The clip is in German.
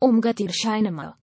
Umgertir Scheinemer